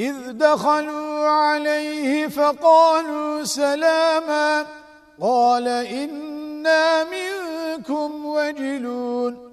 إذ دخلوا عليه فقالوا سلاما قال إنا منكم وجلون